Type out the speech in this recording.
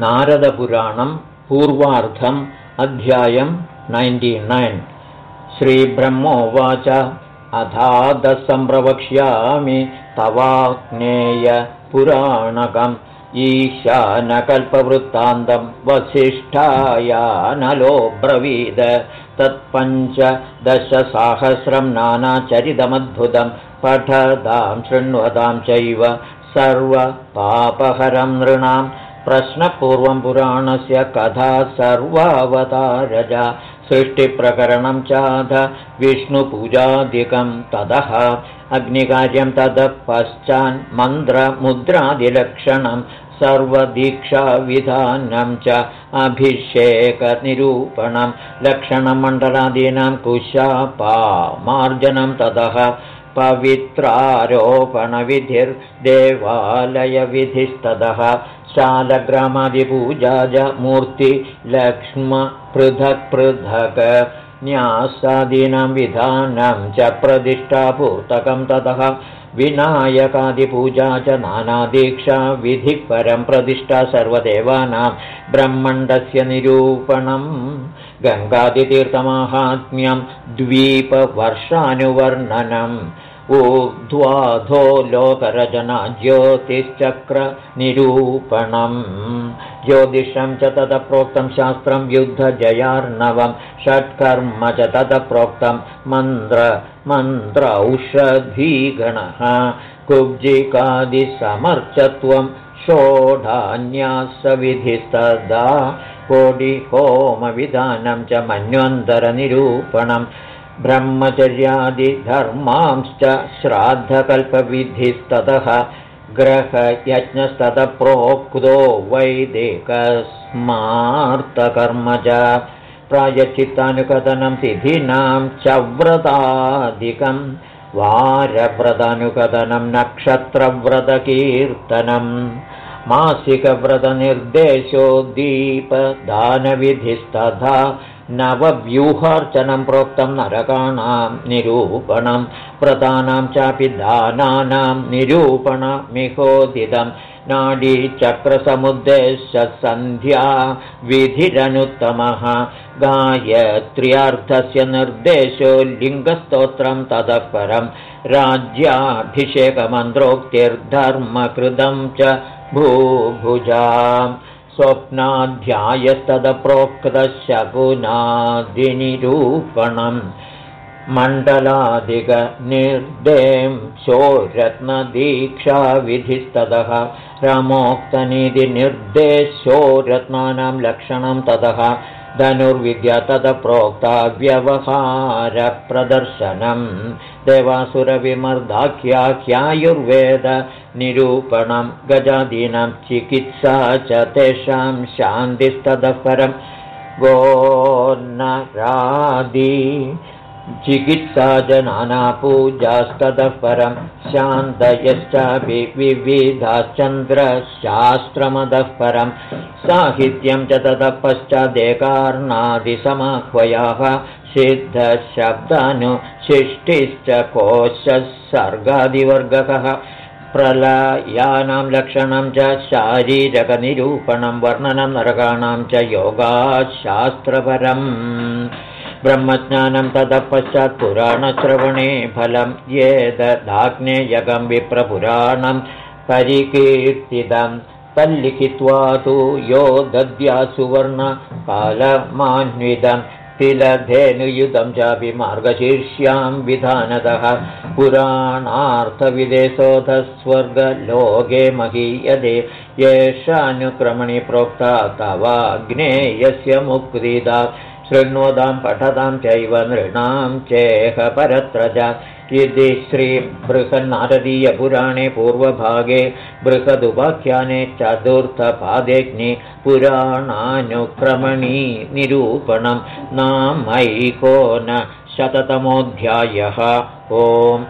नारदपुराणं पूर्वार्धम् अध्यायं नैन्टि श्रीब्रह्मोवाच अथादसम्प्रवक्ष्यामि तवाग्नेयपुराणकम्। ईशानकल्पवृत्तान्तं वसिष्ठाया नलो ब्रवीद तत्पञ्चदशसाहस्रं नानाचरितमद्भुतं पठदां शृण्वतां चैव सर्वपापहरं नृणां प्रश्नपूर्वं पुराणस्य कथा सर्वावतारजा सृष्टिप्रकरणं चाध विष्णुपूजादिकं ततः अग्निकार्यं ततः पश्चान्मन्त्रमुद्रादिलक्षणं सर्वदीक्षाविधानं च अभिषेकनिरूपणं लक्षणमण्डलादीनां कुशापामार्जनं ततः पवित्रारोपणविधिर्देवालयविधिस्ततः शालग्रामादिपूजा च मूर्तिलक्ष्म पृथक् पृथक् न्यासादीनां विधानं च प्रतिष्ठापूर्तकं ततः विनायकादिपूजा च नानादीक्षा विधिः परं प्रतिष्ठा सर्वदेवानां ब्रह्मण्डस्य निरूपणं गङ्गादितीर्थमाहात्म्यं द्वीपवर्षानुवर्णनम् ऊर्ध्वाधो लोकरजना ज्योतिश्चक्रनिरूपणम् ज्योतिषं च ततः प्रोक्तं शास्त्रं युद्धजयार्णवं षट्कर्म च ततः प्रोक्तं मन्त्र मन्त्रौषधीगणः। कुब्जिकादिसमर्चत्वं षोडान्यासविधिस्तदा कोटिहोमविधानं च मन्वन्तरनिरूपणम् ब्रह्मचर्यादिधर्मांश्च श्राद्धकल्पविधिस्ततः ग्रहयज्ञस्ततः प्रोक्तो वैदिकस्मार्तकर्म च प्रायश्चित्तानुकथनं तिथीनां च व्रतादिकं वारव्रतानुकथनं नक्षत्रव्रतकीर्तनं। मासिकव्रतनिर्देशो दीपदानविधिस्तथा नवव्यूहार्चनं प्रोक्तं नरकाणां निरूपणं व्रतानां चापि दानानां निरूपणमिहोदितं। नाडीचक्रसमुद्देश्य विधिरनुत्तमः। गायत्र्यार्थस्य निर्देशो लिङ्गस्तोत्रं ततः परं। राज्याभिषेकमन्त्रोक्तिर्धर्मकृतं च भूभुजा स्वप्नाध्यायस्तदप्रोक्तशकुनादिनिरूपणम् मण्डलादिगनिर्दें शोरत्नदीक्षाविधिस्ततः रमोक्तनिधिनिर्देशो रत्नानां लक्षणं ततः धनुर्विद्या ततः प्रोक्ता व्यवहारप्रदर्शनम् देवासुरविमर्दाख्याख्यायुर्वेदनिरूपणं गजादीनां चिकित्सा च तेषां शान्तिस्ततः परं गोन्नरादि चिकित्सा च नानापूजास्ततः परं शान्तयश्चापि विविधाश्चन्द्रशास्त्रमतः परं साहित्यं च ततः पश्चादेकार्णादिसमाह्वयाः सिद्धशब्दानुशिष्टिश्च कोशः सर्गादिवर्गकः प्रलयानां लक्षणं च शारीरकनिरूपणं वर्णनं नरकाणां च योगाशास्त्रपरम् ब्रह्मज्ञानं ततः पश्चात् पुराणश्रवणे फलं ये ददाग्नेयगं विप्रपुराणं परिकीर्तितं तल्लिखित्वा तु यो दद्यासुवर्णकालमान्वितं तिलधेनुयुधं चापि मार्गशीर्ष्यां विधानतः पुराणार्थविदेशोधस्वर्गलोके महीयते येषानुक्रमणि प्रोक्ता तवाग्नेयस्य मुक्तिदा शृण्वतां पठतां चैव नृणां चेह परत्र च इति श्रीबृहन्नारदीयपुराणे पूर्वभागे बृहदुपाख्याने चतुर्थपादेग्नि पुराणानुक्रमणी निरूपणं। नामैको न शततमोऽध्यायः ओम्